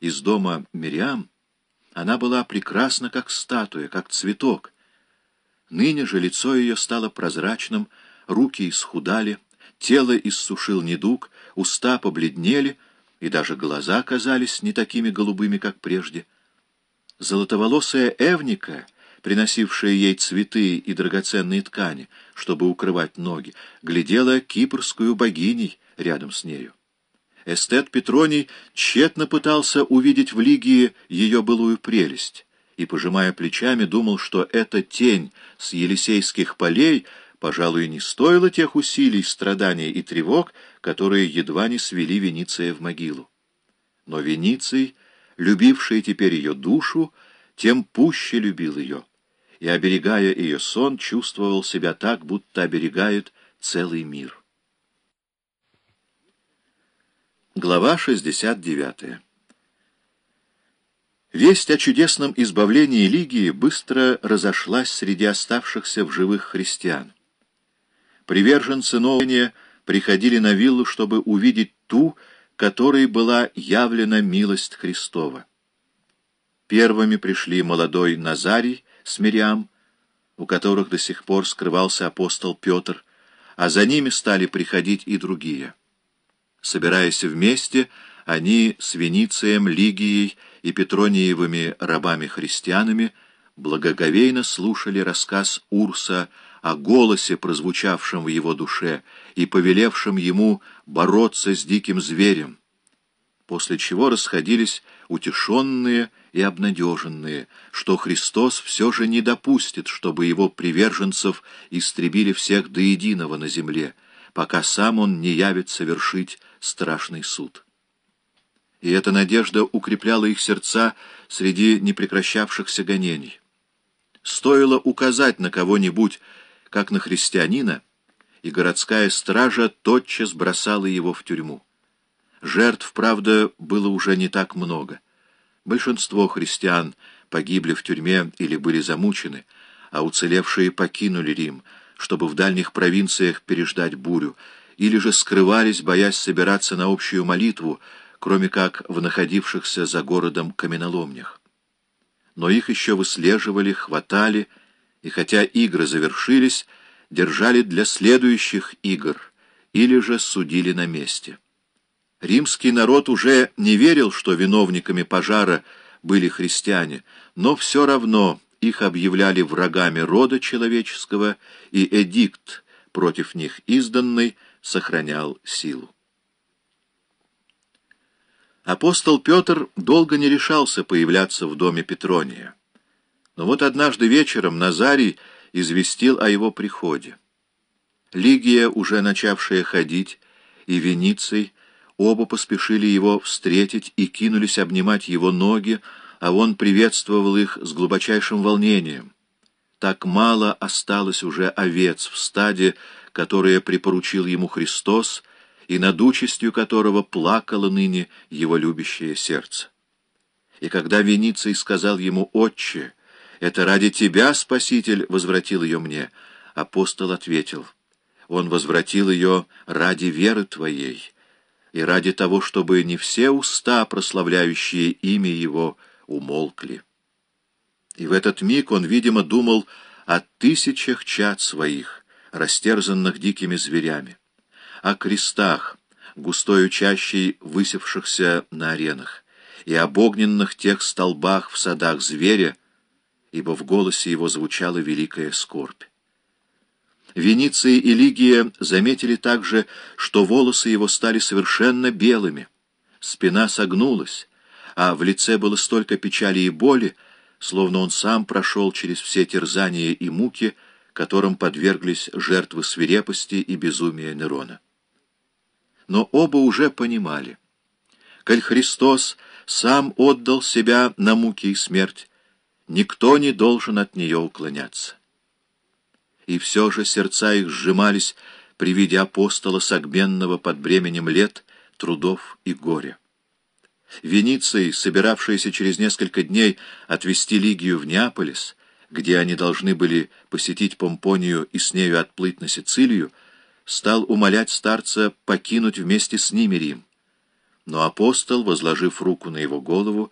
из дома Мириам, она была прекрасна, как статуя, как цветок. Ныне же лицо ее стало прозрачным, руки исхудали, тело иссушил недуг, уста побледнели, и даже глаза казались не такими голубыми, как прежде. Золотоволосая Эвника, приносившая ей цветы и драгоценные ткани, чтобы укрывать ноги, глядела кипрскую богиней рядом с нею. Эстет Петроний тщетно пытался увидеть в Лигии ее былую прелесть и, пожимая плечами, думал, что эта тень с Елисейских полей, пожалуй, не стоила тех усилий, страданий и тревог, которые едва не свели Вениция в могилу. Но Вениций, любивший теперь ее душу, тем пуще любил ее, и, оберегая ее сон, чувствовал себя так, будто оберегает целый мир. Глава 69. Весть о чудесном избавлении Лигии быстро разошлась среди оставшихся в живых христиан. Приверженцы новения приходили на виллу, чтобы увидеть ту, которой была явлена милость Христова. Первыми пришли молодой Назарий с Мириам, у которых до сих пор скрывался апостол Петр, а за ними стали приходить и другие. Собираясь вместе, они с Веницием, Лигией и Петрониевыми рабами-христианами благоговейно слушали рассказ Урса о голосе, прозвучавшем в его душе, и повелевшем ему бороться с диким зверем, после чего расходились утешенные и обнадеженные, что Христос все же не допустит, чтобы его приверженцев истребили всех до единого на земле, пока сам он не явит совершить страшный суд. И эта надежда укрепляла их сердца среди непрекращавшихся гонений. Стоило указать на кого-нибудь, как на христианина, и городская стража тотчас бросала его в тюрьму. Жертв, правда, было уже не так много. Большинство христиан погибли в тюрьме или были замучены, а уцелевшие покинули Рим, чтобы в дальних провинциях переждать бурю, или же скрывались, боясь собираться на общую молитву, кроме как в находившихся за городом каменоломнях. Но их еще выслеживали, хватали, и хотя игры завершились, держали для следующих игр или же судили на месте. Римский народ уже не верил, что виновниками пожара были христиане, но все равно их объявляли врагами рода человеческого, и эдикт против них изданный сохранял силу. Апостол Петр долго не решался появляться в доме Петрония. Но вот однажды вечером Назарий известил о его приходе. Лигия, уже начавшая ходить, и Вениций оба поспешили его встретить и кинулись обнимать его ноги, а он приветствовал их с глубочайшим волнением. Так мало осталось уже овец в стаде, которое припоручил ему Христос, и над участью которого плакало ныне его любящее сердце. И когда Вениций сказал ему «Отче», «Это ради тебя, Спаситель, возвратил ее мне», апостол ответил, «Он возвратил ее ради веры твоей» и ради того, чтобы не все уста, прославляющие имя его, умолкли. И в этот миг он, видимо, думал о тысячах чад своих, растерзанных дикими зверями, о крестах, густою чащей высевшихся на аренах, и об огненных тех столбах в садах зверя, ибо в голосе его звучала великая скорбь. Вениция и Лигия заметили также, что волосы его стали совершенно белыми, спина согнулась, а в лице было столько печали и боли, словно он сам прошел через все терзания и муки, которым подверглись жертвы свирепости и безумия Нерона. Но оба уже понимали, коль Христос сам отдал себя на муки и смерть, никто не должен от нее уклоняться и все же сердца их сжимались при виде апостола Согбенного под бременем лет, трудов и горя. Вениций, собиравшийся через несколько дней отвезти Лигию в Неаполис, где они должны были посетить Помпонию и с нею отплыть на Сицилию, стал умолять старца покинуть вместе с ними Рим. но апостол, возложив руку на его голову,